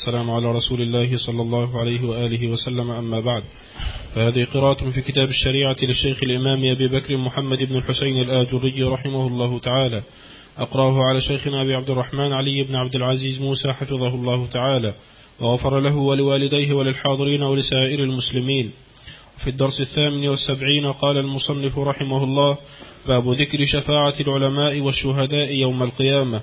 السلام على رسول الله صلى الله عليه وآله وسلم. أما بعد فهذه قراءة في كتاب الشريعة للشيخ الإمام أبي بكر محمد بن الحسين الآجري رحمه الله تعالى. أقرأه على شيخنا أبي عبد الرحمن علي بن عبد العزيز موسى حفظه الله تعالى وغفر له ولوالديه وللحاضرين ولسائر المسلمين. في الدرس الثامن والسبعين قال المصنف رحمه الله باب ذكر شفاعة العلماء والشهداء يوم القيامة.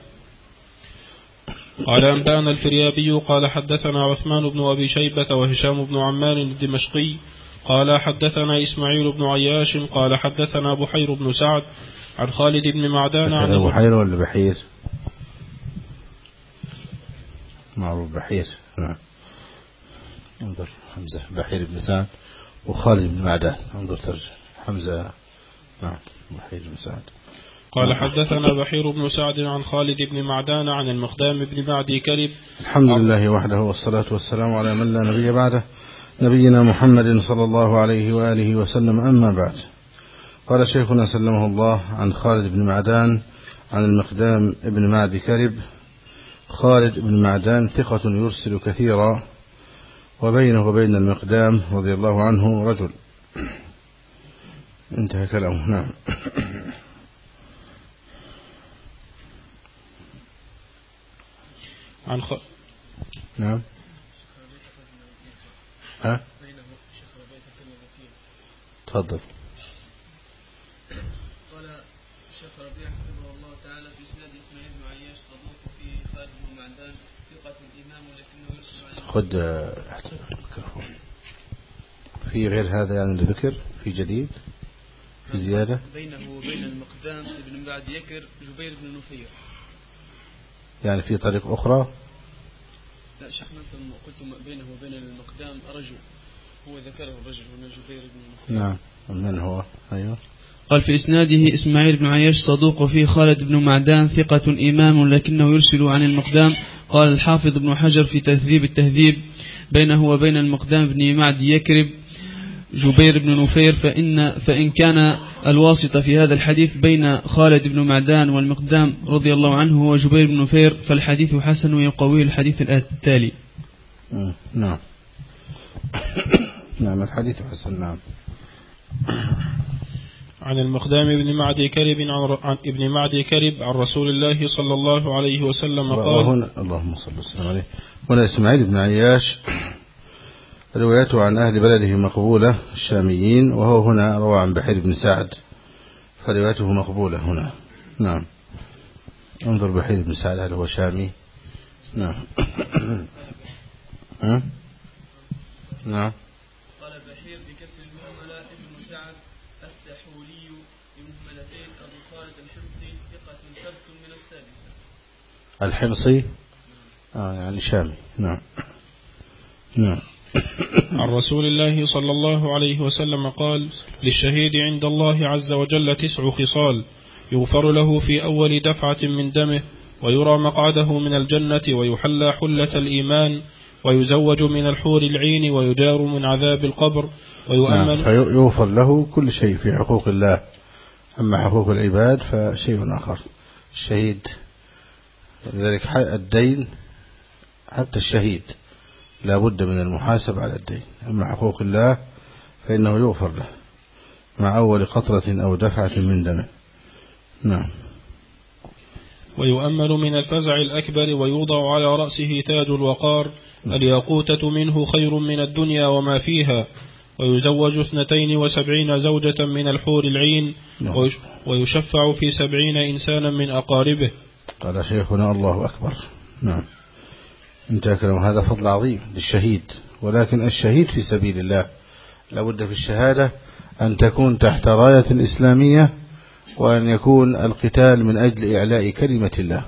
قال أنبأنا الفريابي قال حدثنا عثمان بن أبي شيبة وهشام بن عمان الدمشقي قال حدثنا إسماعيل بن عياش قال حدثنا بحير بن سعد عن خالد بن معدان عن بحير ولا بحير؟ معروف بحير. نعم. انظر حمزة بحير بن سعد وخالد بن معدان. انظر ترجع حمزة. نعم بحير بن سعد. قال حدثنا بحير بن سعد عن خالد بن معدان عن المقدام بن معدي كرب. الحمد لله وحده والصلاة والسلام على من لا نبي بعده نبينا محمد صلى الله عليه وآله وسلم أما بعد. قال شيخنا سلمه الله عن خالد بن معدان عن المقدام بن معدي كرب. خالد بن معدان ثقة يرسل كثيرا وبينه وبين المقدام رضي الله عنه رجل. انتهى كلامه. نعم. عن خ... نعم. ها؟ تفضل. قال الشيخ ربيع حفظه الله تعالى في إسناد إسماعيل بن عياش صدوق في خالد بن معدان ثقة الإمام ولكنه يرسل خذ الميكروفون في غير هذا يعني ذكر في جديد؟ في زيادة؟ بينه وبين المقدام ابن بعد يكر جبير بن نفير. يعني في طريق أخرى؟ لا شيخنا أنتم قلتم بينه وبين المقدام رجل. هو ذكره الرجل هنا جبير بن نعم من هو؟ أيوه. قال في إسناده إسماعيل بن عياش صدوق وفيه خالد بن معدان ثقة إمام لكنه يرسل عن المقدام. قال الحافظ ابن حجر في تهذيب التهذيب بينه وبين المقدام بن معد يكرب. جبير بن نفير فإن, فإن كان الواسطة في هذا الحديث بين خالد بن معدان والمقدام رضي الله عنه وجبير بن نفير فالحديث حسن ويقويه الحديث التالي. نعم. نعم الحديث حسن نعم. عن المقدام بن معدي كرب عن ابن معدي كرب عن رسول الله صلى الله عليه وسلم قال هنا اللهم صل وسلم عليه. هنا إسماعيل بن عياش روايته عن أهل بلده مقبولة الشاميين وهو هنا روى عن بحير بن سعد فروايته مقبولة هنا. نعم. انظر بحير بن سعد هل هو شامي؟ نعم. نعم. قال بحير بكسر المهملة ابن سعد السحولي بمهملتين أبو خالد الحمصي ثقة ثبت من السادسة. الحمصي؟ آه يعني شامي. نعم. نعم. عن رسول الله صلى الله عليه وسلم قال للشهيد عند الله عز وجل تسع خصال يغفر له في أول دفعة من دمه ويرى مقعده من الجنة ويحلى حلة الإيمان ويزوج من الحور العين ويجار من عذاب القبر ويؤمن نعم يغفر له كل شيء في حقوق الله. أما حقوق العباد فشيء آخر. الشهيد لذلك الدين حتى الشهيد. لا بد من المحاسب على الدين. أما حقوق الله فإنه يغفر له مع أول قطرة أو دفعة من دمه نعم. ويؤمل من الفزع الأكبر ويوضع على رأسه تاج الوقار الياقوتة منه خير من الدنيا وما فيها. ويزوج اثنتين وسبعين زوجة من الحور العين. نعم. ويشفع في سبعين إنسانا من أقاربه. قال شيخنا الله أكبر. نعم. انتهى كلام. هذا فضل عظيم للشهيد ولكن الشهيد في سبيل الله. لابد في الشهادة أن تكون تحت راية إسلامية وأن يكون القتال من أجل إعلاء كلمة الله.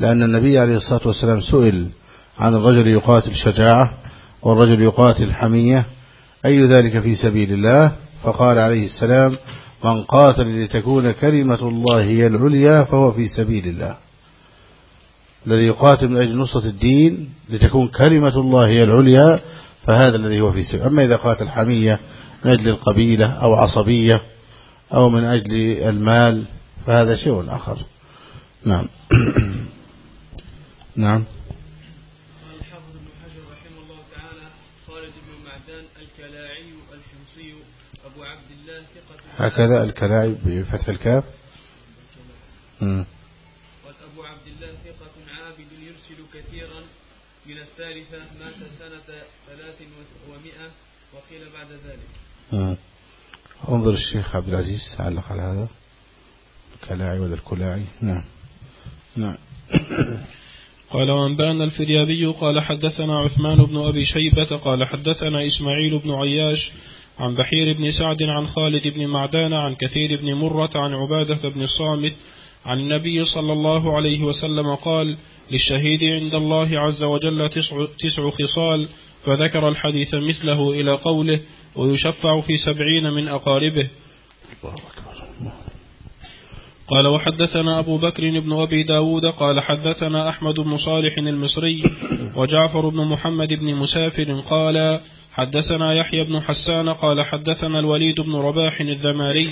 لأن النبي عليه الصلاة والسلام سئل عن الرجل يقاتل شجاعة والرجل يقاتل حمية أي ذلك في سبيل الله؟ فقال عليه السلام من قاتل لتكون كلمة الله هي العليا فهو في سبيل الله. الذي يقاتل من أجل نصرة الدين لتكون كلمة الله هي العليا فهذا الذي هو في سبيل. أما إذا قاتل حمية من أجل القبيلة أو عصبية أو من أجل المال فهذا شيء آخر. نعم. نعم. الحافظ ابن خالد بن معدان الكلاعي الحمصي أبو عبد الله ثقة هكذا الكلاعي بفتح الكاف. قال أبو عبد الله ثقة عابد يرسل كثيرا من الثالثة مات سنة ثلاث ومئة وقيل بعد ذلك. انظر الشيخ عبد العزيز علق على هذا. الكلاعي ولا الكلاعي نعم. نعم. قال وانبانا الفريابي قال حدثنا عثمان بن أبي شيبة قال حدثنا إسماعيل بن عياش عن بحير بن سعد عن خالد بن معدان عن كثير بن مرة عن عبادة بن الصامت عن النبي صلى الله عليه وسلم قال للشهيد عند الله عز وجل تسع, تسع خصال فذكر الحديث مثله إلى قوله ويشفع في سبعين من أقاربه. قال وحدثنا أبو بكر بن أبي داود قال حدثنا أحمد بن صالح المصري وجعفر بن محمد بن مسافر قال حدثنا يحيى بن حسان قال حدثنا الوليد بن رباح الذماري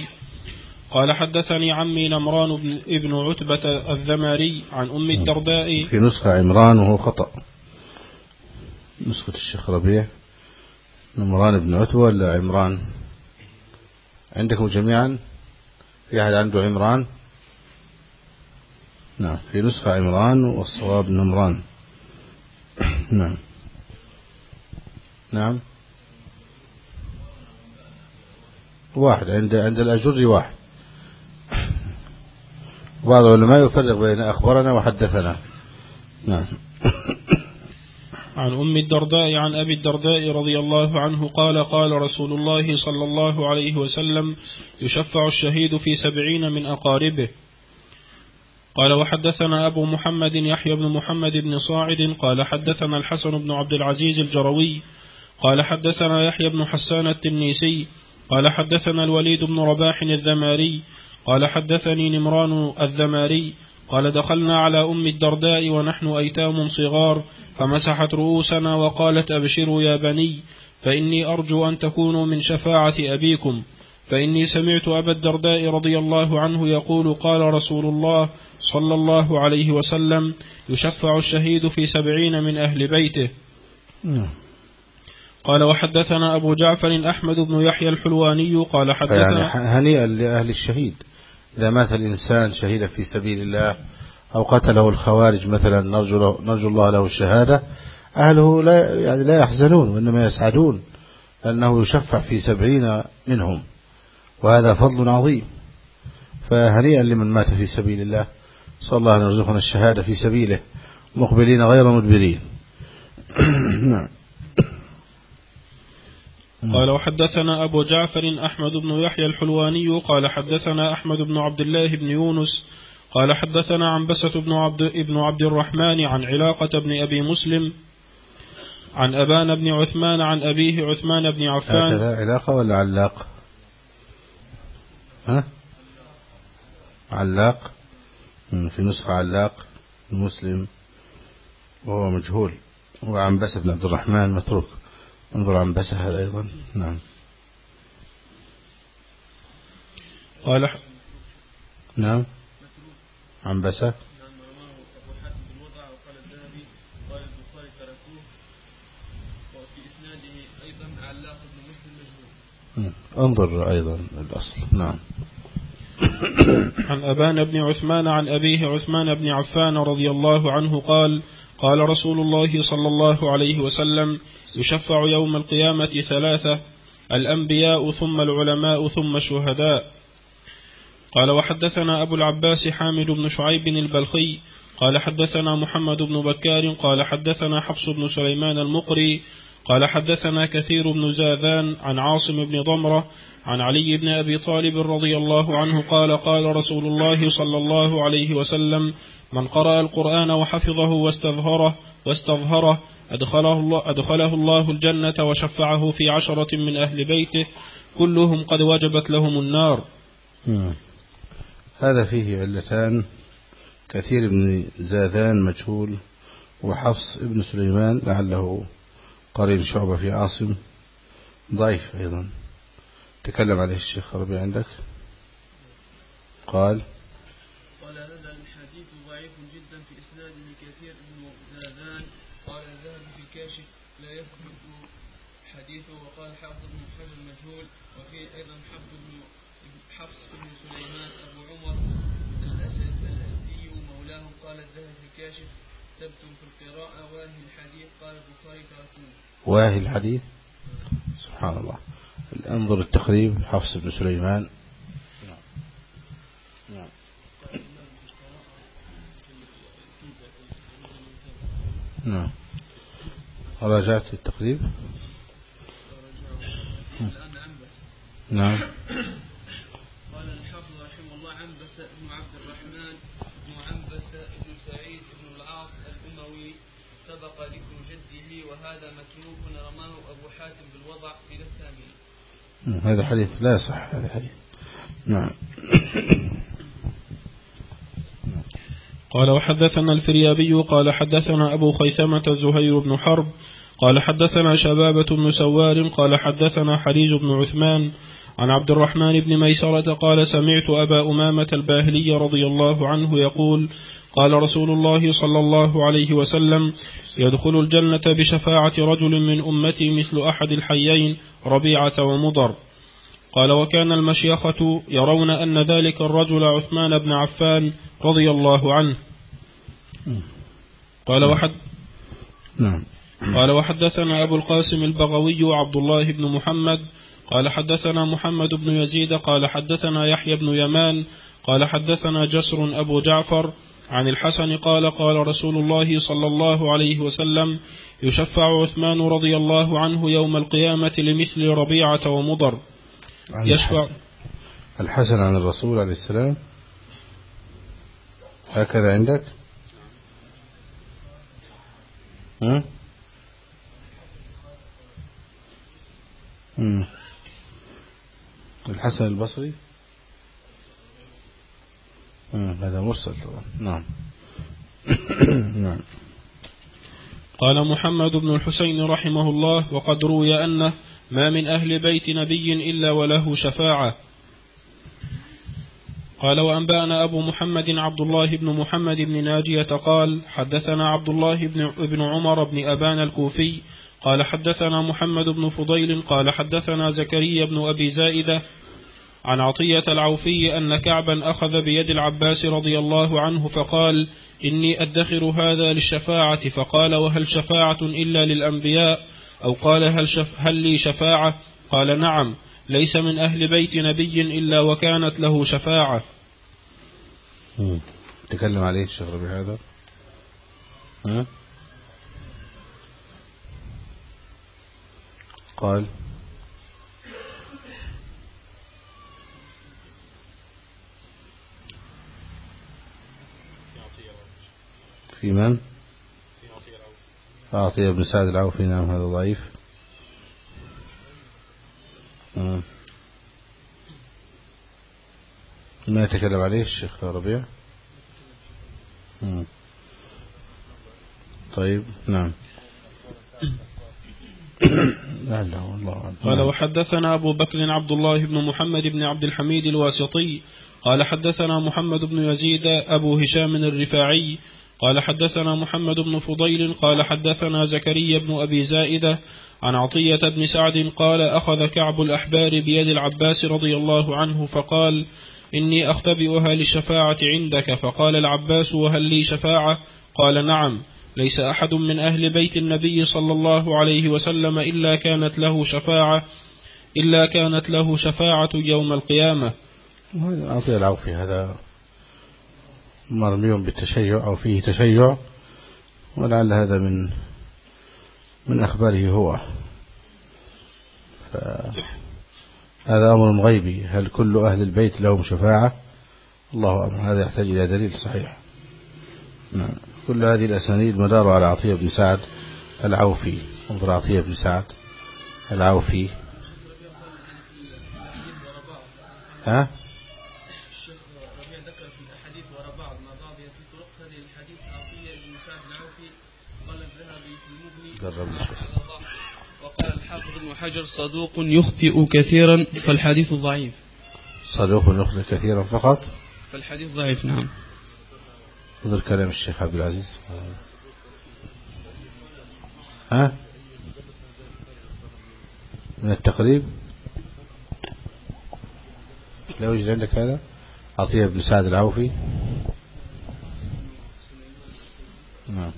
قال حدثني عمي نمران بن ابن عتبة الذماري عن أم الدرداء. في نسخة عمران وهو خطأ. نسخة الشيخ ربيع. نمران بن عتبة ولا عمران؟ عندكم جميعا؟ في أحد عنده عمران؟ نعم في نسخة عمران والصواب نمران. نعم. نعم. واحد عند عند الأجر واحد. بعض العلماء يفرق بين أخبرنا وحدثنا. نعم. عن أم الدرداء عن أبي الدرداء رضي الله عنه قال قال رسول الله صلى الله عليه وسلم يشفع الشهيد في سبعين من أقاربه. قال وحدثنا أبو محمد يحيى بن محمد بن صاعد. قال حدثنا الحسن بن عبد العزيز الجروي. قال حدثنا يحيى بن حسان التنيسي. قال حدثنا الوليد بن رباح الذماري. قال حدثني نمران الذماري قال دخلنا على أم الدرداء ونحن أيتام صغار فمسحت رؤوسنا وقالت أبشروا يا بني فإني أرجو أن تكونوا من شفاعة أبيكم فإني سمعت أبا الدرداء رضي الله عنه يقول قال رسول الله صلى الله عليه وسلم يشفع الشهيد في سبعين من أهل بيته نعم. قال وحدثنا أبو جعفر أحمد بن يحيى الحلواني قال حدثنا يعني هنيئا لأهل الشهيد إذا مات الإنسان شهيدا في سبيل الله أو قتله الخوارج مثلا نرجو, نرجو الله له الشهادة. أهله لا, يعني لا يحزنون وإنما يسعدون لأنه يشفع في سبعين منهم. وهذا فضل عظيم. فهنيئا لمن مات في سبيل الله. صلى الله أن يرزقنا الشهادة في سبيله. مقبلين غير مدبرين. نعم. قال وحدثنا أبو جعفر أحمد بن يحيى الحلواني قال حدثنا أحمد بن عبد الله بن يونس قال حدثنا عنبسة بن عبد, ابن عبد الرحمن عن علاقة بن أبي مسلم عن أبان بن عثمان عن أبيه عثمان بن عفان. هكذا علاقة ولا علاق؟ ها؟ علاق؟ في نسخة علاق المسلم وهو مجهول. وعنبسة بن عبد الرحمن متروك. انظر عنبسة هذا أيضا. نعم. قال نعم. عنبسة انظر أيضا الأصل. نعم. عن أبان بن عثمان عن أبيه عثمان بن عفان رضي الله عنه قال قال رسول الله صلى الله عليه وسلم يشفع يوم القيامة ثلاثة الأنبياء ثم العلماء ثم الشهداء. قال وحدثنا أبو العباس حامد بن شعيب البلخي قال حدثنا محمد بن بكار قال حدثنا حفص بن سليمان المقري قال حدثنا كثير بن زاذان عن عاصم بن ضمرة عن علي بن أبي طالب رضي الله عنه قال قال رسول الله صلى الله عليه وسلم من قرأ القرآن وحفظه واستظهره واستظهره أدخله الله, أدخله الله الجنة وشفعه في عشرة من أهل بيته. كلهم قد وجبت لهم النار. هذا فيه علتان. كثير بن زاذان مجهول وحفص ابن سليمان لعله قرين شعبة في عاصم. ضعيف أيضا. تكلم عليه الشيخ ربي عندك؟ قال هذا الحديث ضعيف جدا في إسناده كثير بن زادان قال الذهب في الكاشف لا يثبت حديثه وقال حافظ بن حجر المجهول وفي أيضا حفص بن حفص بن سليمان أبو عمر الأسد الأسدي مولاه قال الذهبي في الكاشف تبتم في القراءة واهي الحديث قال البخاري تركوه واهي الحديث. سبحان الله. انظر التقريب حفص بن سليمان. نعم. راجعت التقريب نعم قال الحافظ رحمه الله عنبس بن عبد الرحمن بن عنبس بن سعيد بن العاص الأموي سبق ذكر جده وهذا متروك رماه أبو حاتم بالوضع إلى الثامنة هذا حديث لا صح هذا حديث. نعم. قال وحدثنا الفريابي قال حدثنا أبو خيثمة زهير بن حرب قال حدثنا شبابة بن سوار قال حدثنا حريز بن عثمان عن عبد الرحمن بن ميسرة قال سمعت أبا أمامة الباهلي رضي الله عنه يقول قال رسول الله صلى الله عليه وسلم يدخل الجنة بشفاعة رجل من أمتي مثل أحد الحيين ربيعة ومضر. قال وكان المشيخة يرون أن ذلك الرجل عثمان بن عفان رضي الله عنه. قال وحد نعم. قال وحدثنا أبو القاسم البغوي عبد الله بن محمد. قال حدثنا محمد بن يزيد. قال حدثنا يحيى بن يمان. قال حدثنا جسر أبو جعفر. عن الحسن قال قال رسول الله صلى الله عليه وسلم يشفع عثمان رضي الله عنه يوم القيامة لمثل ربيعة ومضر يشفع الحسن. عن الرسول عليه السلام هكذا عندك ها؟ الحسن البصري. هذا مرسل طبعا. نعم. نعم. قال محمد بن الحسين رحمه الله وقد روي أنه ما من أهل بيت نبي إلا وله شفاعة. قال وأنبأنا أبو محمد عبد الله بن محمد بن ناجية قال حدثنا عبد الله بن عمر بن أبان الكوفي قال حدثنا محمد بن فضيل قال حدثنا زكريا بن أبي زائدة عن عطية العوفي أن كعبا أخذ بيد العباس رضي الله عنه فقال إني أدخر هذا للشفاعة. فقال وهل شفاعة إلا للأنبياء؟ أو قال هل, شف هل لي شفاعة؟ قال نعم ليس من أهل بيت نبي إلا وكانت له شفاعة. تكلم عليه الشيخ ربيع هذا؟ ها؟ قال في من أعطي ابن سعد العوفي نعم هذا ضعيف مم. ما يتكلم عليه الشيخ ربيع مم. طيب نعم لا لا والله. قال. وحدثنا أبو بكر عبد الله بن محمد بن عبد الحميد الواسطي قال حدثنا محمد بن يزيد أبو هشام الرفاعي قال حدثنا محمد بن فضيل قال حدثنا زكريا بن أبي زائدة عن عطية بن سعد قال أخذ كعب الأحبار بيد العباس رضي الله عنه فقال إني أختبئها للشفاعة عندك. فقال العباس وهل لي شفاعة؟ قال نعم ليس أحد من أهل بيت النبي صلى الله عليه وسلم إلا كانت له شفاعة إلا كانت له شفاعة يوم القيامة. أعطي العوفي هذا. مرمي بالتشيع أو فيه تشيع ولعل هذا من من أخباره هو. هذا أمر غيبي. هل كل أهل البيت لهم شفاعة؟ الله أعلم. هذا يحتاج إلى دليل صحيح. نعم. كل هذه الأسانيد مدار على عطية بن سعد العوفي. انظر عطية بن سعد العوفي. ها الشيخ ربيع ذكر في الأحاديث وراء بعض ما ضاضية في طرق هذه الحديث عطية بن سعد العوفي قال الذهبي ضعف. وقال الحافظ ابن حجر صدوق يخطئ كثيرا فالحديث ضعيف. صدوق يخطئ كثيرا فقط؟ فالحديث ضعيف نعم. انظر كلام الشيخ عبد العزيز. ها؟ من التقريب؟ لا يوجد عندك هذا؟ عطية بن سعد العوفي. نعم.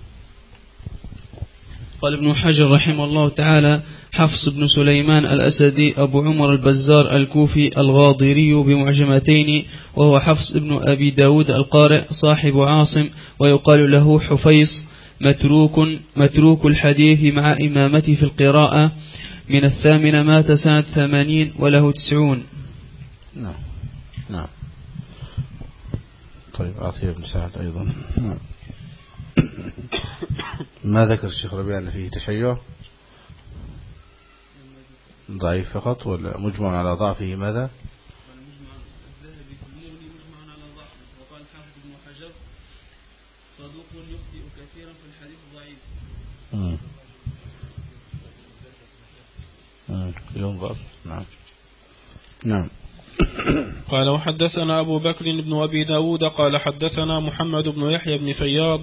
قال ابن حجر رحمه الله تعالى حفص بن سليمان الأسدي أبو عمر البزار الكوفي الغاضري بمعجمتين وهو حفص بن أبي داود القارئ صاحب عاصم ويقال له حفيص متروك, متروك الحديث مع إمامته في القراءة من الثامنة مات سنة ثمانين وله تسعون. نعم نعم. طيب بن سعد أيضا. نعم. ما ذكر الشيخ ربيع أن فيه تشيع؟ ضعيف فقط ولا مجمع على ضعفه ماذا؟ ينظر نعم. نعم. قال وحدثنا أبو بكر بن أبي داود قال حدثنا محمد بن يحيى بن فياض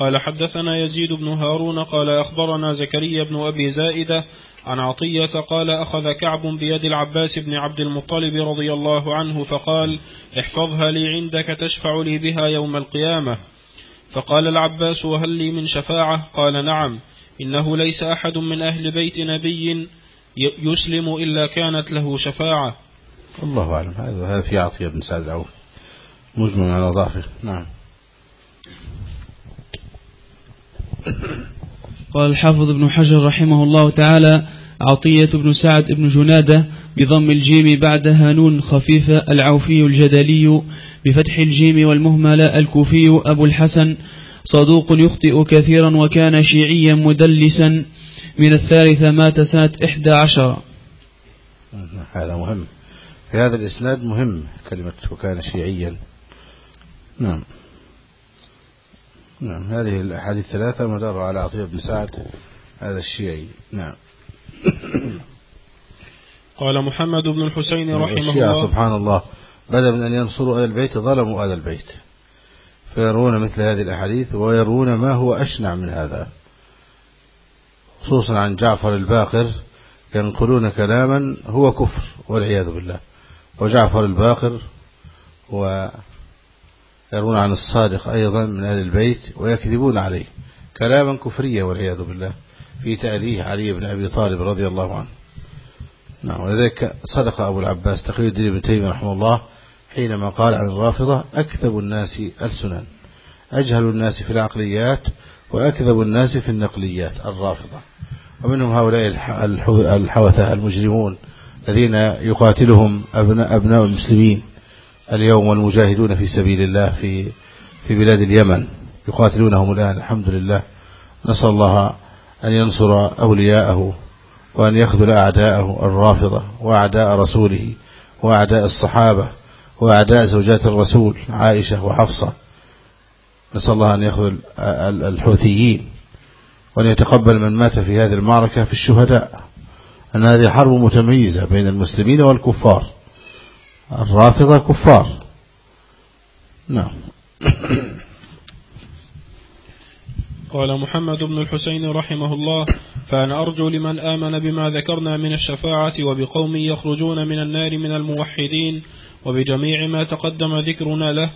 قال حدثنا يزيد بن هارون قال أخبرنا زكريا بن أبي زائدة عن عطية قال أخذ كعب بيد العباس بن عبد المطلب رضي الله عنه فقال احفظها لي عندك تشفع لي بها يوم القيامة. فقال العباس وهل لي من شفاعة؟ قال نعم إنه ليس أحد من أهل بيت نبي يسلم إلا كانت له شفاعة. الله أعلم. هذا في عطية بن سعد عوف مجمع على ضعفه. نعم. قال الحافظ ابن حجر رحمه الله تعالى عطية بن سعد بن جنادة بضم الجيم بعدها نون خفيفة العوفي الجدلي بفتح الجيم والمهملة الكوفي أبو الحسن صدوق يخطئ كثيرا وكان شيعيا مدلسا من الثالثة مات سنة إحدى عشر. هذا مهم. في هذا الإسناد مهم كلمة وكان شيعيا. نعم. نعم هذه الأحاديث الثلاثة مدار على عطية بن سعد هذا الشيعي. نعم. قال محمد بن الحسين رحمه الله. سبحان الله. بدل من أن ينصروا أهل البيت ظلموا أهل البيت. فيرون مثل هذه الأحاديث ويرون ما هو أشنع من هذا. خصوصا عن جعفر الباقر ينقلون كلاما هو كفر والعياذ بالله. وجعفر الباقر ويرون عن الصادق أيضا من أهل البيت ويكذبون عليه كلاما كفريا والعياذ بالله في تأليه علي بن أبي طالب رضي الله عنه. نعم ولذلك صدق أبو العباس تقرير الدين ابن تيمية رحمه الله حينما قال عن الرافضة أكذب الناس ألسنا أجهل الناس في العقليات وأكذب الناس في النقليات. الرافضة ومنهم هؤلاء الحوثة المجرمون الذين يقاتلهم أبناء, أبناء المسلمين. اليوم والمجاهدون في سبيل الله في في بلاد اليمن يقاتلونهم الآن الحمد لله نسأل الله أن ينصر أولياءه وأن يخذل أعداءه الرافضة وأعداء رسوله وأعداء الصحابة وأعداء زوجات الرسول عائشة وحفصة. نسأل الله أن يخذل الحوثيين وأن يتقبل من مات في هذه المعركة في الشهداء. أن هذه حرب متميزة بين المسلمين والكفار. الرافضة كفار نعم. قال محمد بن الحسين رحمه الله فأنا أرجو لمن آمن بما ذكرنا من الشفاعة وبقوم يخرجون من النار من الموحدين وبجميع ما تقدم ذكرنا له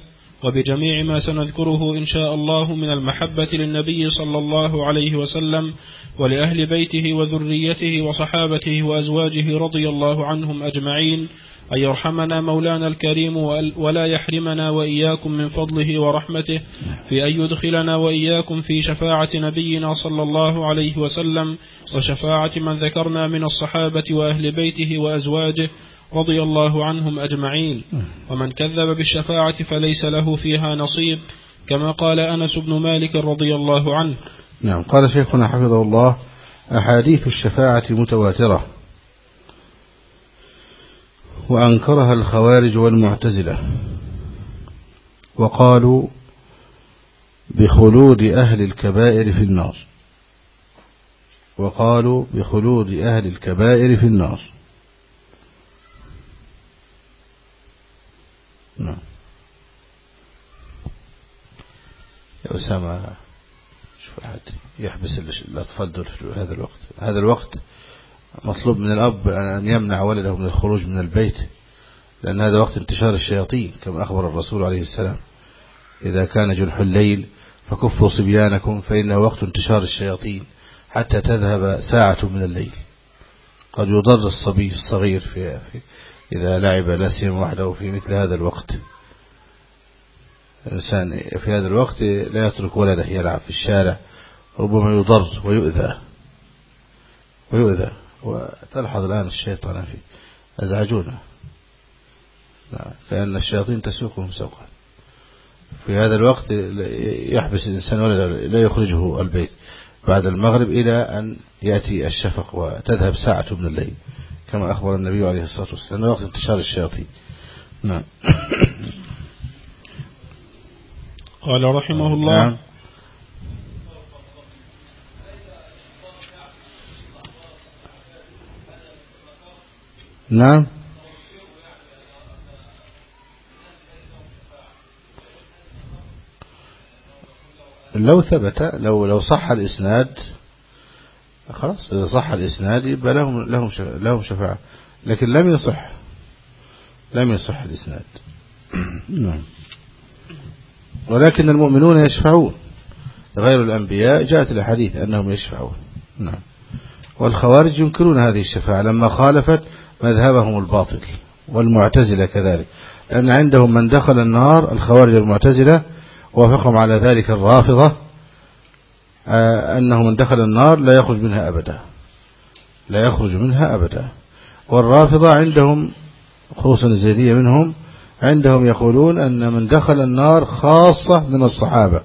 وبجميع ما سنذكره إن شاء الله من المحبة للنبي صلى الله عليه وسلم ولأهل بيته وذريته وصحابته وأزواجه رضي الله عنهم أجمعين أن يرحمنا مولانا الكريم ولا يحرمنا وإياكم من فضله ورحمته في أن يدخلنا وإياكم في شفاعة نبينا صلى الله عليه وسلم وشفاعة من ذكرنا من الصحابة وأهل بيته وأزواجه رضي الله عنهم أجمعين. ومن كذب بالشفاعة فليس له فيها نصيب كما قال أنس بن مالك رضي الله عنه. نعم قال شيخنا حفظه الله أحاديث الشفاعة متواترة. وأنكرها الخوارج والمعتزلة. وقالوا بخلود أهل الكبائر في النار. وقالوا بخلود أهل الكبائر في النار. نعم. يا أسامة شوف يحبس الأطفال دول في هذا الوقت. هذا الوقت مطلوب من الأب أن يمنع ولده من الخروج من البيت لأن هذا وقت انتشار الشياطين كما أخبر الرسول عليه السلام. إذا كان جنح الليل فكفوا صبيانكم فإنه وقت انتشار الشياطين حتى تذهب ساعة من الليل. قد يضر الصبي الصغير في, إذا لعب لا سيما وحده في مثل هذا الوقت. الإنسان في هذا الوقت لا يترك ولده يلعب في الشارع ربما يضر ويؤذى. ويؤذى. وتلحظ الآن الشيطان في أزعجونه لأن الشياطين تسوقهم سوقا. في هذا الوقت يحبس الإنسان ولده لا يخرجه البيت. بعد المغرب إلى أن يأتي الشفق وتذهب ساعة من الليل كما أخبر النبي عليه الصلاة والسلام. وقت انتشار الشياطين. نعم. قال رحمه الله نعم. نعم. لو ثبت لو لو صح الإسناد خلاص إذا صح الإسناد يبقى لهم لهم لهم شفاعة. لكن لم يصح لم يصح الإسناد. نعم. ولكن المؤمنون يشفعون. غير الأنبياء جاءت الحديث أنهم يشفعون. نعم. والخوارج ينكرون هذه الشفاعة. لما خالفت مذهبهم الباطل والمعتزلة كذلك. لأن عندهم من دخل النار الخوارج المعتزلة وافقهم على ذلك الرافضة آه، أنه من دخل النار لا يخرج منها أبدا. لا يخرج منها أبدا. والرافضة عندهم خصوصا الزيدية منهم عندهم يقولون أن من دخل النار خاصة من الصحابة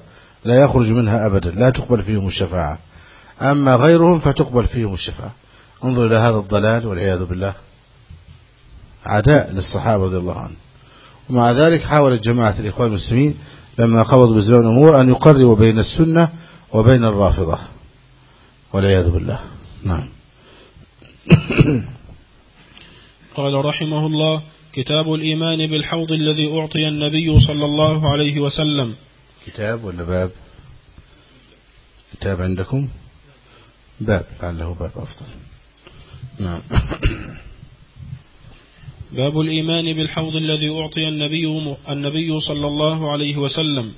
لا يخرج منها أبدا لا تقبل فيهم الشفاعة. أما غيرهم فتقبل فيهم الشفاعة. انظر إلى هذا الضلال والعياذ بالله. عداء للصحابة رضي الله عنهم. ومع ذلك حاولت جماعة الإخوان المسلمين لما قبضوا بزلون الأمور أن يقربوا بين السنة وبين الرافضة. والعياذ بالله. نعم. قال رحمه الله كتاب الإيمان بالحوض الذي أعطي النبي صلى الله عليه وسلم. كتاب ولا باب؟ كتاب عندكم؟ باب. لعله باب أفضل. نعم. باب الإيمان بالحوض الذي أعطي النبي النبي صلى الله عليه وسلم.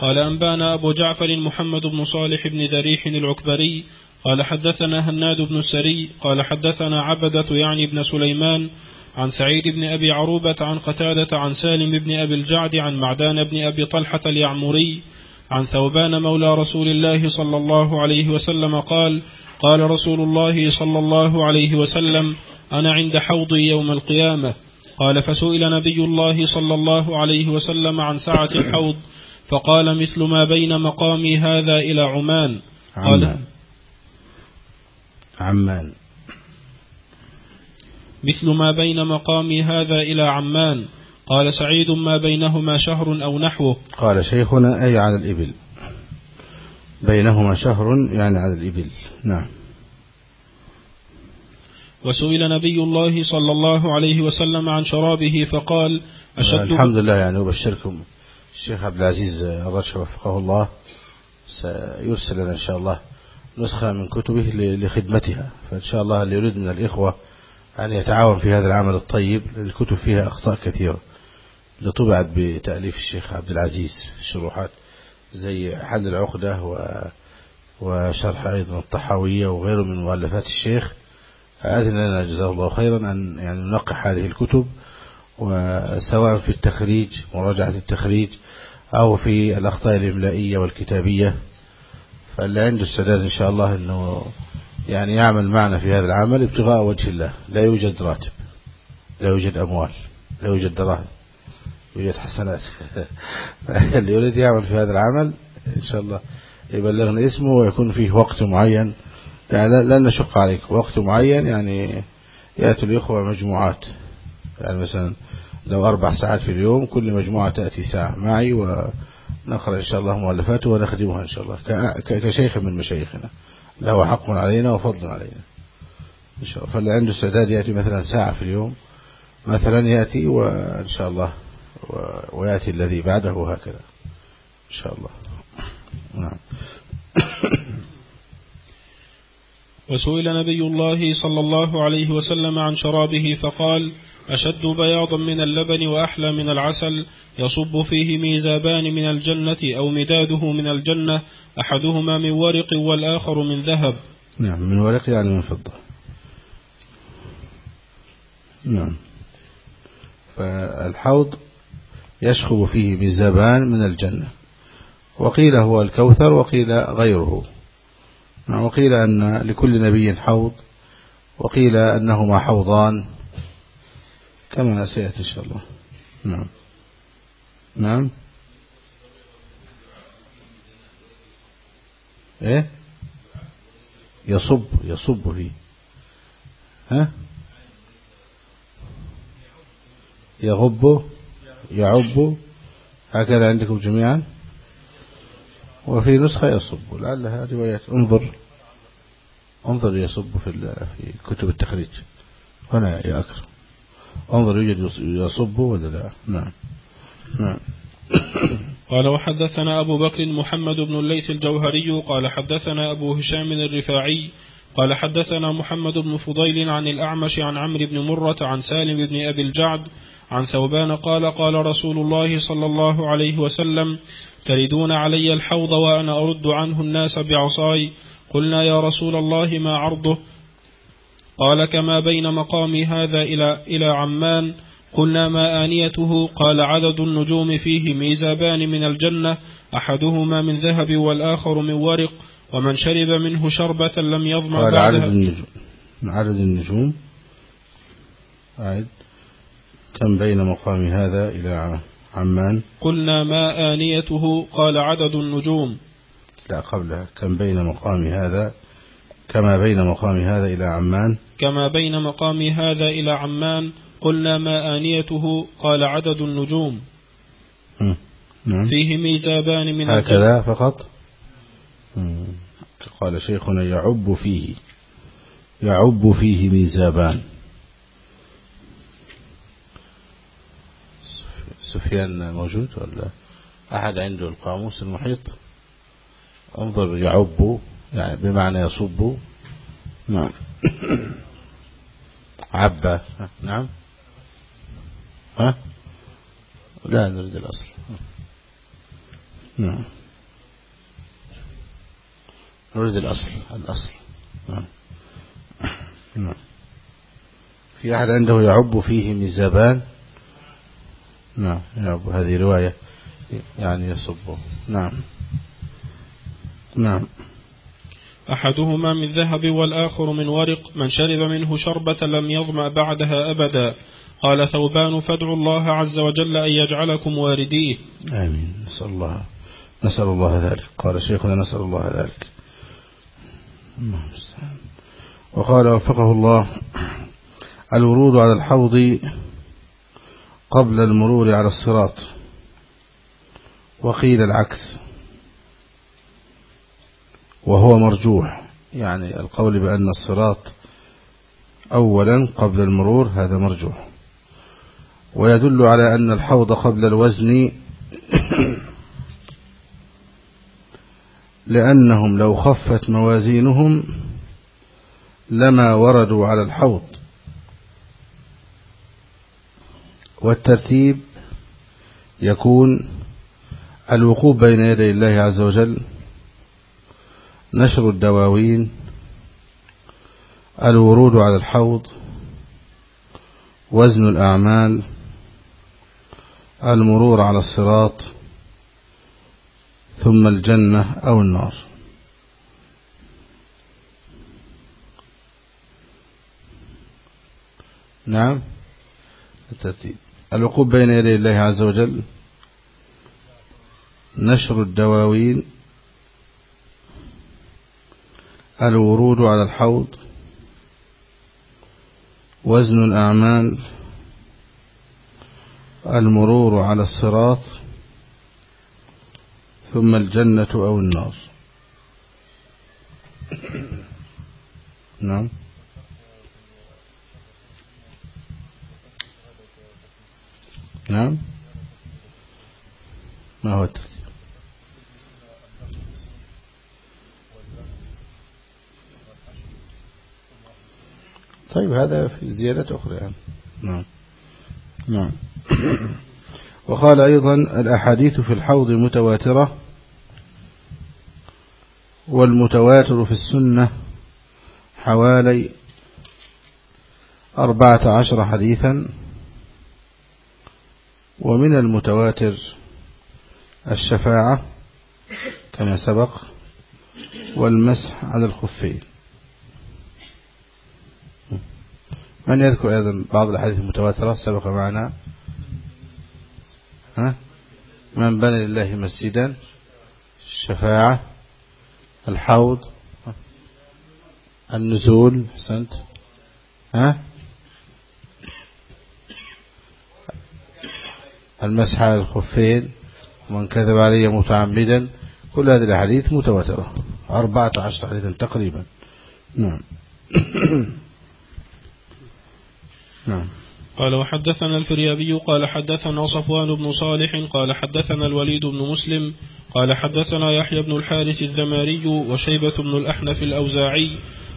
قال أنبأنا أبو جعفر محمد بن صالح بن ذريح العكبري قال حدثنا هناد بن السري قال حدثنا عبدة يعني بن سليمان عن سعيد بن أبي عروبة عن قتادة عن سالم بن أبي الجعد عن معدان بن أبي طلحة اليعمري عن ثوبان مولى رسول الله صلى الله عليه وسلم قال قال رسول الله صلى الله عليه وسلم أنا عند حوضي يوم القيامة. قال فسئل نبي الله صلى الله عليه وسلم عن سعة الحوض فقال مثل ما بين مقامي هذا إلى عمان. قال عمان, عمان. مثل ما بين مقامي هذا إلى عمان. قال سعيد ما بينهما شهر أو نحوه. قال شيخنا أي على الإبل؟ بينهما شهر يعني على الإبل. نعم. وسئل نبي الله صلى الله عليه وسلم عن شرابه فقال أشد الحمد لله يعني أبشركم. الشيخ عبد العزيز الرشا وفقه الله سيرسل لنا إن شاء الله نسخة من كتبه لخدمتها. فإن شاء الله اللي يريد من الإخوة أن يتعاون في هذا العمل الطيب الكتب فيها أخطاء كثيرة. اللي طبعت بتأليف الشيخ عبد العزيز الشروحات زي حل العقدة و وشرح أيضا الطحاوية وغيره من مؤلفات الشيخ. أذن لنا جزاه الله خيرا أن يعني ننقح هذه الكتب وسواء في التخريج مراجعة التخريج أو في الأخطاء الإملائية والكتابية. فاللي عنده السداد إن شاء الله أنه يعني يعمل معنا في هذا العمل ابتغاء وجه الله. لا يوجد راتب لا يوجد أموال لا يوجد دراهم يوجد حسنات. اللي يريد يعمل في هذا العمل إن شاء الله يبلغنا اسمه ويكون فيه وقت معين يعني لا نشق عليك. وقت معين يعني يأتي الإخوة مجموعات. يعني مثلا لو أربع ساعات في اليوم كل مجموعة تأتي ساعة معي ونقرأ إن شاء الله مؤلفاته ونخدمها إن شاء الله. كشيخ من مشايخنا. له حق علينا وفضل علينا. إن شاء الله. فاللي عنده استعداد يأتي مثلا ساعة في اليوم. مثلا يأتي وإن شاء الله ويأتي الذي بعده هكذا إن شاء الله. نعم. وسئل نبي الله صلى الله عليه وسلم عن شرابه فقال أشد بياضا من اللبن وأحلى من العسل يصب فيه ميزابان من الجنة أو مداده من الجنة أحدهما من ورق والآخر من ذهب. نعم من ورق يعني من فضة. نعم. فالحوض يشخب فيه ميزابان من الجنة. وقيل هو الكوثر وقيل غيره. وقيل أن لكل نبي حوض وقيل أنهما حوضان كما سيأتي إن شاء الله. نعم. نعم. إيه؟ يصب يصب فيه ها؟ يغب يعب هكذا عندكم جميعا؟ وفي نسخة يصب. لعلها روايات. انظر. انظر يصب في في كتب التخريج. هنا يا أكرم. انظر يوجد يصب ولا لا؟ نعم. نعم. قال وحدثنا أبو بكر محمد بن الليث الجوهري. قال حدثنا أبو هشام الرفاعي. قال حدثنا محمد بن فضيل عن الأعمش عن عمرو بن مرة عن سالم بن أبي الجعد عن ثوبان قال قال رسول الله صلى الله عليه وسلم تردون علي الحوض وأنا أرد عنه الناس بعصاي. قلنا يا رسول الله ما عرضه؟ قال كما بين مقامي هذا إلى, إلى عمان. قلنا ما آنيته؟ قال عدد النجوم فيه ميزابان من الجنة أحدهما من ذهب والآخر من ورق ومن شرب منه شربة لم يظمأ قال عدد النجوم. عدد النجوم. عدد كم بين مقام هذا إلى عمان. قلنا ما آنيته؟ قال عدد النجوم. لا قبلها. كم بين مقام هذا كما بين مقام هذا إلى عمان. كما بين مقام هذا إلى عمان قلنا ما آنيته؟ قال عدد النجوم. نعم. فيه ميزابان من هكذا فقط؟ قال شيخنا يعب فيه يعب فيه ميزابان. سفيان موجود ولا أحد عنده القاموس المحيط؟ انظر يعب يعني بمعنى يصب. نعم. عبة نعم. ها؟ لا نريد الأصل. نعم. نريد الأصل الأصل. نعم. نعم. في أحد عنده يعب فيه مزابان نعم يعب هذه رواية يعني يصبه نعم. نعم. أحدهما من ذهب والآخر من ورق من شرب منه شربة لم يظمأ بعدها أبدا. قال ثوبان فادعوا الله عز وجل أن يجعلكم وارديه آمين. نسأل الله نسأل الله ذلك. قال شيخنا نسأل الله ذلك. وقال وفقه الله الورود على الحوض قبل المرور على الصراط. وقيل العكس. وهو مرجوح يعني القول بأن الصراط أولا قبل المرور هذا مرجوح. ويدل على أن الحوض قبل الوزن لأنهم لو خفت موازينهم لما وردوا على الحوض. والترتيب يكون الوقوف بين يدي الله عز وجل نشر الدواوين الورود على الحوض وزن الأعمال المرور على الصراط ثم الجنة أو النار. نعم؟ الترتيب. الوقوف بين يدي الله عز وجل نشر الدواوين الورود على الحوض وزن الأعمال المرور على الصراط ثم الجنة أو النار. نعم. نعم. ما هو الترتيب طيب هذا في زيادة أخرى يعني. نعم. نعم. وقال أيضا الأحاديث في الحوض متواترة والمتواتر في السنة حوالي أربعة عشر حديثا. ومن المتواتر الشفاعة كما سبق والمسح على الخفين. من يذكر أيضا بعض الحديث المتواترة؟ سبق معنا. ها؟ من بنى لله مسجدا؟ الشفاعة الحوض النزول حسنت ها؟ المسح على الخفين ومن كذب علي متعمدا. كل هذه الحديث متواترة. أربعة عشر حديثا تقريبا. نعم. نعم. قال وحدثنا الفريابي قال حدثنا صفوان بن صالح قال حدثنا الوليد بن مسلم قال حدثنا يحيى بن الحارث الذماري وشيبة بن الأحنف الأوزاعي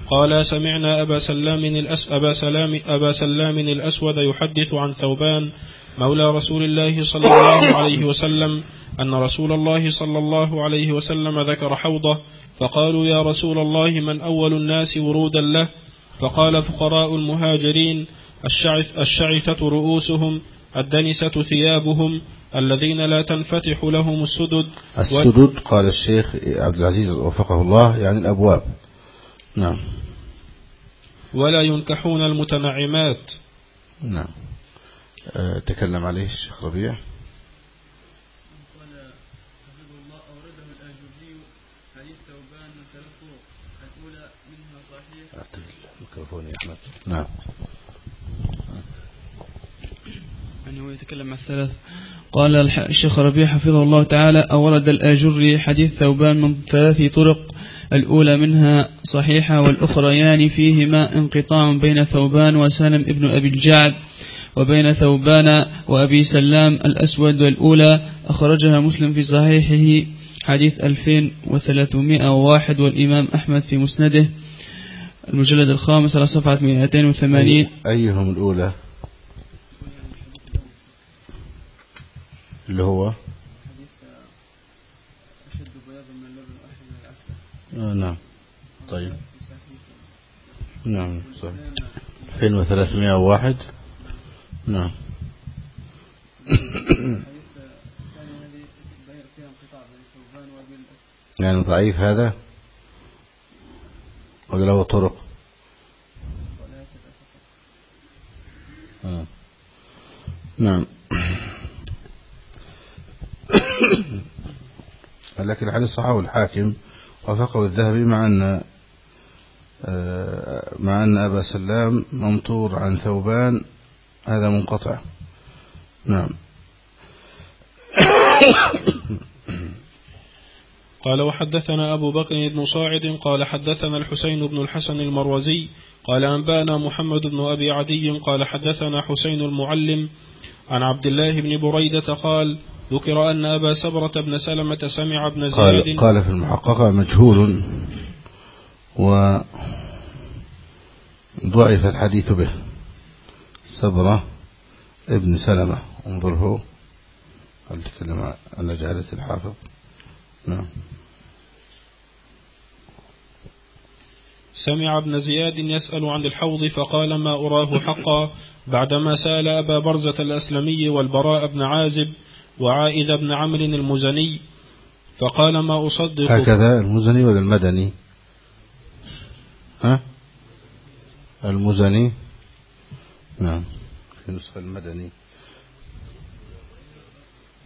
قال سمعنا أبا سلام, الأس أبا سلام, أبا سلام الأسود يحدث عن ثوبان مولى رسول الله صلى الله عليه وسلم أن رسول الله صلى الله عليه وسلم ذكر حوضه فقالوا يا رسول الله من أول الناس ورودا له؟ فقال فقراء المهاجرين الشعث الشعثة رؤوسهم الدنسة ثيابهم الذين لا تنفتح لهم السدد. السدد قال الشيخ عبد العزيز وفقه الله يعني الأبواب. نعم. ولا ينكحون المتنعمات. نعم. تكلم عليه الشيخ ربيع. الميكروفون يا أحمد. نعم. يعني هو يتكلم عن الثلاث. قال الشيخ ربيع حفظه الله تعالى أورد الآجري حديث ثوبان من ثلاث طرق الأولى منها صحيحة والأخريان فيهما انقطاع بين ثوبان وسالم ابن أبي الجعد وبين ثوبان وأبي سلام الأسود والأولى أخرجها مسلم في صحيحه حديث 2301 والإمام أحمد في مسنده المجلد الخامس على صفحة 280 أيهم الأولى؟ اللي هو؟ آه نعم. طيب. نعم صحيح. 2301 نعم. يعني ضعيف هذا؟ ولا له طرق؟ آه. نعم. لكن الحديث صححه الحاكم وفقه الذهبي مع أن آه، مع أن أبا سلام ممطور عن ثوبان هذا منقطع. نعم. قال وحدثنا أبو بكر بن صاعد قال حدثنا الحسين بن الحسن المروزي قال أنبأنا محمد بن أبي عدي قال حدثنا حسين المعلم عن عبد الله بن بريدة قال ذكر أن أبا سبرة بن سلمة سمع ابن زياد قال, قال في المحققة مجهول وضعف الحديث به. سبرة ابن سلمة. انظره. هل تكلم عن جهالة الحافظ. نعم. سمع ابن زياد يسأل عن الحوض فقال ما أراه حقا. بعدما سأل أبا برزة الأسلمي والبراء بن عازب وعائذ بن عمرو المزني فقال ما أصدق. هكذا المزني ولا المدني ها؟ المزني نعم. في نسخة المدني.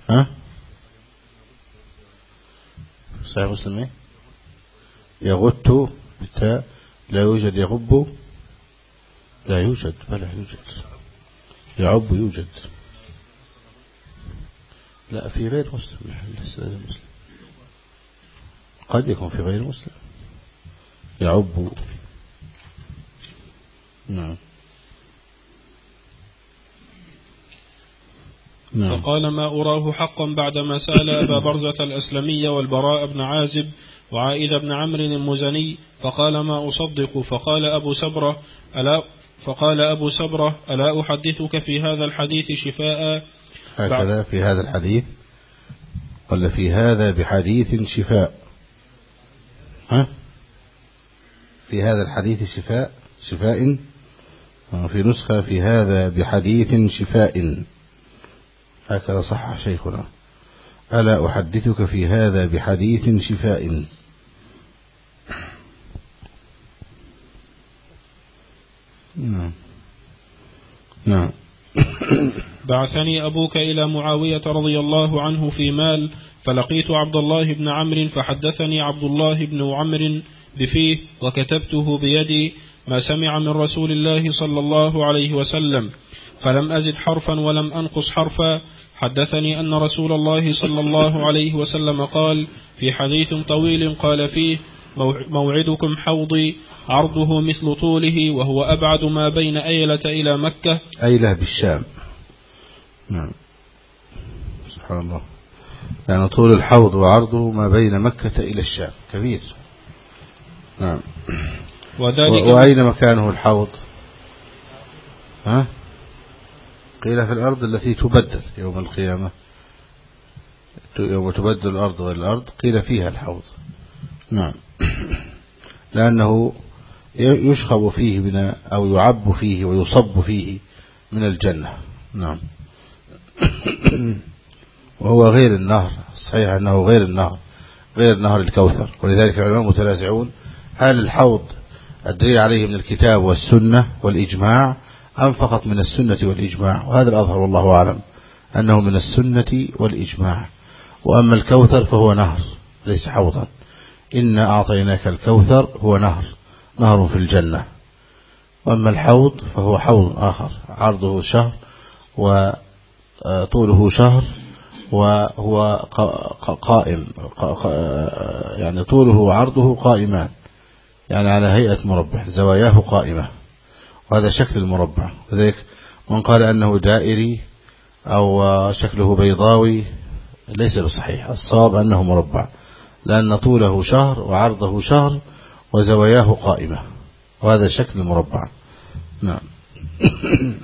ها؟ صحيح مسلم إيه؟ يغت بالتاء لا يوجد يغب لا يوجد بلى يوجد. يعب يوجد. لا في غير مسلم. ليس لازم مسلم. قد يكون في غير مسلم. يعب. نعم. نعم. فقال ما أراه حقا بعدما سأل أبا برزة الأسلمي والبراء بن عازب وعائذ بن عمرو المزني فقال ما أصدق؟ فقال أبو سبرة ألا, فقال أبو سبرة ألا أحدثك في هذا الحديث شفاء؟ هكذا في هذا الحديث؟ ولا في هذا بحديث شفاء. ها؟ في هذا الحديث شفاء؟ شفاء؟ في نسخة في هذا بحديث شفاء. هكذا صح شيخنا. ألا أحدثك في هذا بحديث شفاء؟ نعم. نعم. بعثني أبوك إلى معاوية رضي الله عنه في مال فلقيت عبد الله بن عمرو فحدثني عبد الله بن عمرو بفيه وكتبته بيدي ما سمع من رسول الله صلى الله عليه وسلم فلم أزد حرفا ولم أنقص حرفا حدثني أن رسول الله صلى الله عليه وسلم قال في حديث طويل قال فيه موعدكم حوضي عرضه مثل طوله وهو أبعد ما بين أيلة إلى مكة. أيلة بالشام. نعم. سبحان الله. يعني طول الحوض وعرضه ما بين مكة إلى الشام. كبير. نعم. وذلك وأين مكانه الحوض؟ ها؟ قيل في الأرض التي تبدل يوم القيامة. يوم تبدل الأرض غير الأرض قيل فيها الحوض. نعم. لأنه يشخب فيه من أو يعب فيه ويصب فيه من الجنة. نعم. وهو غير النهر. صحيح أنه غير النهر غير نهر الكوثر. ولذلك العلماء متنازعون هل الحوض الدليل عليه من الكتاب والسنة والإجماع أم فقط من السنة والإجماع؟ وهذا الأظهر والله أعلم أنه من السنة والإجماع. وأما الكوثر فهو نهر ليس حوضا. إنا أعطيناك الكوثر هو نهر نهر في الجنة. وأما الحوض فهو حوض آخر عرضه شهر وطوله شهر وهو قائم يعني طوله وعرضه قائمان. يعني على هيئة مربع زواياه قائمة. وهذا شكل المربع. لذلك من قال أنه دائري أو شكله بيضاوي ليس بصحيح. الصواب أنه مربع لأن طوله شهر وعرضه شهر وزواياه قائمة. وهذا شكل المربع. نعم.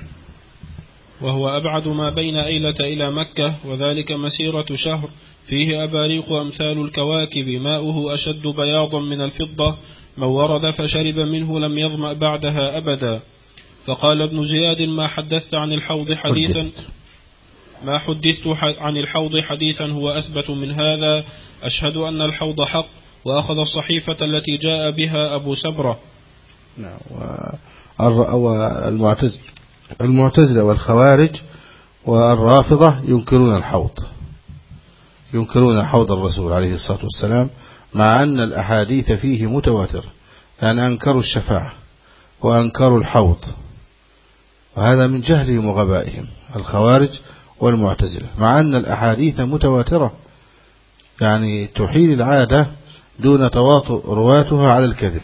وهو أبعد ما بين أيلة إلى مكة وذلك مسيرة شهر. فيه أباريق أمثال الكواكب ماؤه أشد بياضا من الفضة. من ورد فشرب منه لم يظمأ بعدها أبدا. فقال ابن زياد ما حدثت عن الحوض حديثا؟ ما حدثت عن الحوض حديثا هو أثبت من هذا. أشهد أن الحوض حق وأخذ الصحيفة التي جاء بها أبو سبرة. نعم. والمعتزلة المعتزلة والخوارج والرافضة ينكرون الحوض. ينكرون حوض الرسول عليه الصلاة والسلام مع أن الأحاديث فيه متواتر. لأن أنكروا الشفاعة وأنكروا الحوض. وهذا من جهلهم وغبائهم الخوارج والمعتزلة مع أن الأحاديث متواترة. يعني تحيل العادة دون تواطؤ رواتها على الكذب.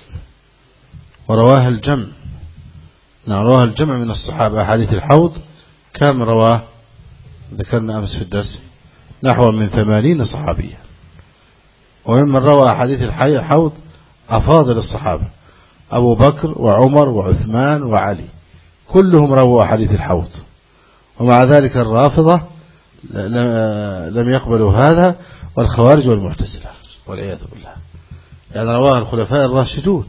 ورواها الجمع. نعم رواها الجمع من الصحابة. أحاديث الحوض كم رواه. ذكرنا أمس في الدرس نحو من ثمانين صحابيا. وممن روى أحاديث الحوض أفاضل الصحابة أبو بكر وعمر وعثمان وعلي. كلهم رووا أحاديث الحوض. ومع ذلك الرافضة لم يقبلوا هذا والخوارج والمعتزلة والعياذ بالله. يعني رواه الخلفاء الراشدون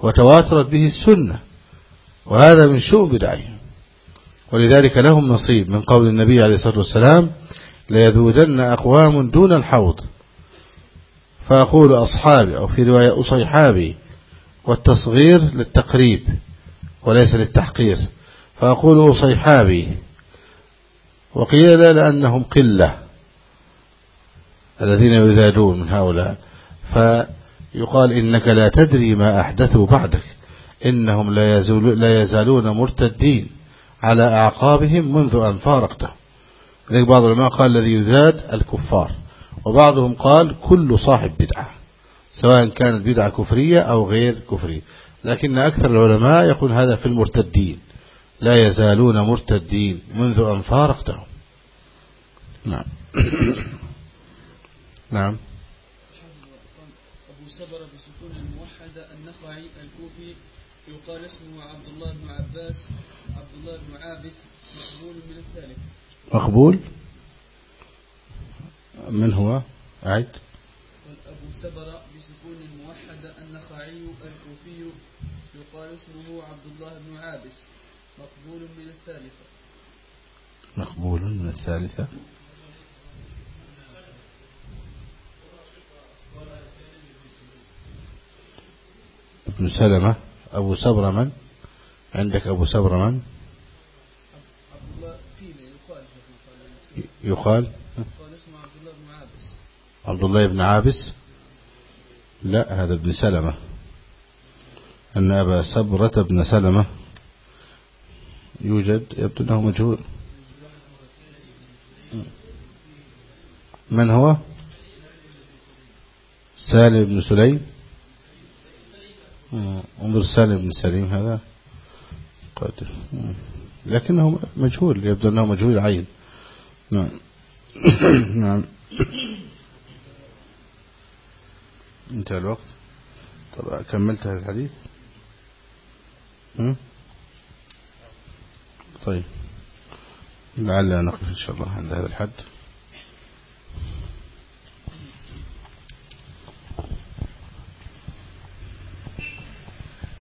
وتواترت به السنة وهذا من شؤم بدعهم ولذلك لهم نصيب من قول النبي عليه الصلاة والسلام ليذودن أقوام دون الحوض فأقول أصحابي أو في رواية أصيحابي والتصغير للتقريب وليس للتحقير. فأقول أصيحابي وقيل لأنهم قلة الذين يذادون من هؤلاء. فيقال إنك لا تدري ما أحدثوا بعدك. إنهم لا, لا يزالون مرتدين على أعقابهم منذ أن فارقته ذلك بعض العلماء قال الذي يزاد الكفار وبعضهم قال كل صاحب بدعة سواء كانت بدعة كفرية أو غير كفرية. لكن أكثر العلماء يقول هذا في المرتدين. لا يزالون مرتدين منذ أن فارقتهم. نعم. نعم. أبو سبر بسكون الموحدة النخعي الكوفي يقال اسمه عبد الله بن عباس عبد الله بن عابس مقبول من الثالث. مقبول؟ من هو؟ أعد موحدة النخعي الكوفي يقال اسمه عبد الله بن عابس مقبول من الثالثة. مقبول من الثالثة. ابن سلمة أبو صبر من؟ عندك أبو صبر من؟ يقال يقال؟ اسمه عبد الله بن عابس. عبد الله بن عابس؟ لا هذا ابن سلمة. أن أبا صبرة بن سلمة يوجد يبدو أنه مجهول. من هو؟ سالم بن سليم. انظر سالم بن سليم هذا قادر لكنه مجهول يبدو أنه مجهول عين. نعم. نعم. انتهى الوقت. طب كملت هذا الحديث؟ طيب. لعلنا نقف إن شاء الله عند هذا الحد.